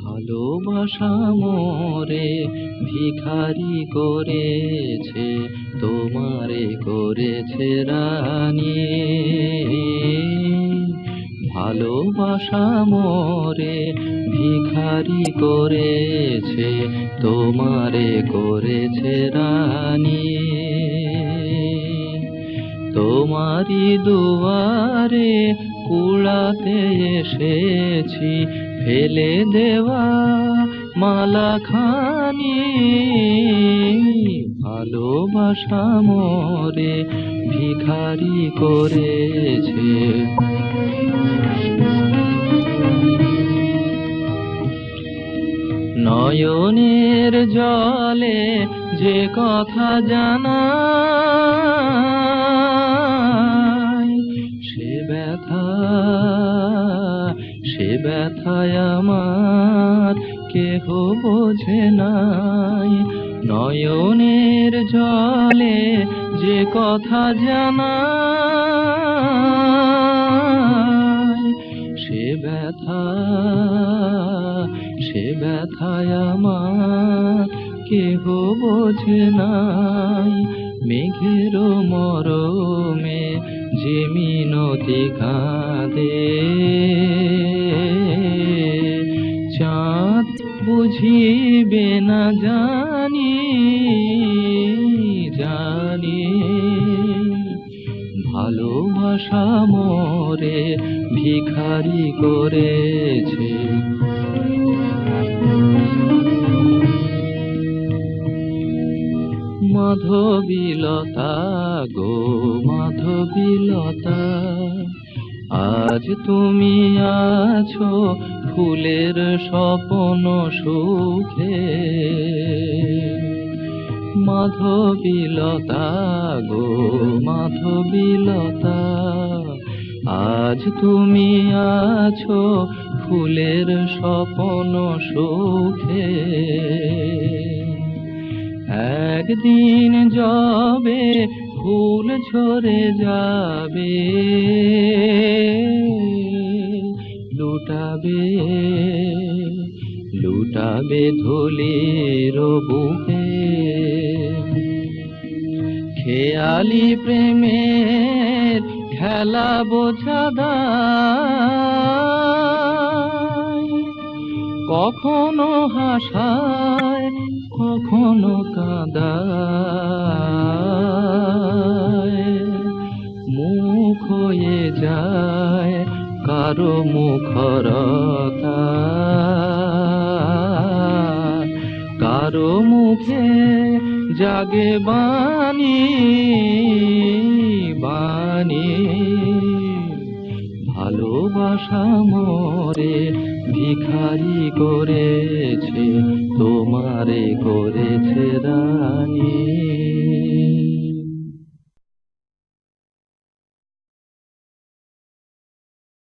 ভালোবাসা মোরে ভিখারি করেছে তোমারে করেছে রানী। ভালোবাসা মোরে ভিখারি করেছে তোমারে করেছে রানী। তোমারি দুয়ারে কুড়াতে এসেছি, ফেলে দেওয়া মালা খানি ভালোবাসা মোরে ভিখারি করেছে। নয়নের জলে যে কথা জানা কেহ বোঝে নাই। নয়নের জলে যে কথা জানা সে ব্যথা, সে ব্যথায় আমার, কেহ বোঝে নাই। মেঘের মরমে যে মিনতি কাঁদে বুঝিবে না জানি জানি। ভালোবাসা মোরে ভিখারি করেছে। মাধবীলতা গো মাধবীলতা আজ তুমি আছো ফুলের স্বপন সুখে। মাধবীলতা গো মাধবীলতা আজ তুমি আছো ফুলের স্বপন সুখে। একদিন যাবে ফুল ঝরে যাবে। লুটাবে লুটাবে ধুলির বুকে। খেয়ালি প্রেমের খেলা বোঝাদা কখনো হাসায়, কখনো কাঁদায়। মুখ হয়ে যায়। কারও মুখরতা। কারও মুখে জাগে বাণী বাণী। ভালোবাসা মোরে ভিখারি করেছে তোমারে করেছে রানী।